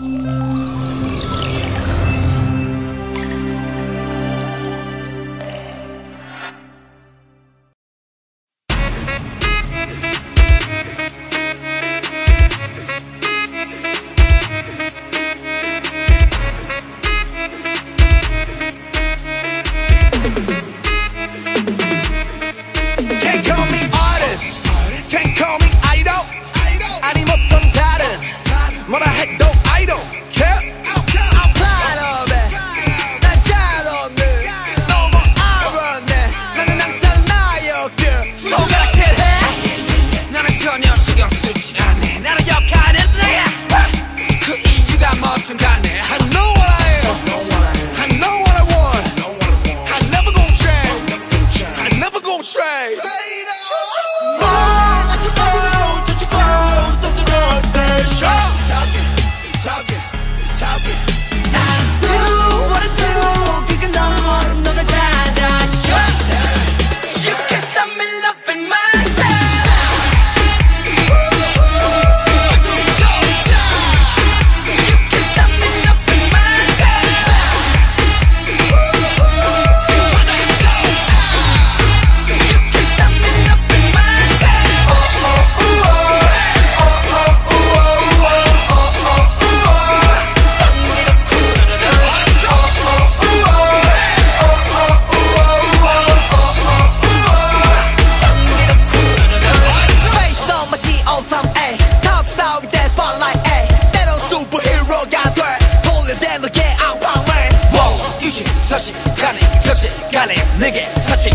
Música 사실 가능 적시간에 내게 사칭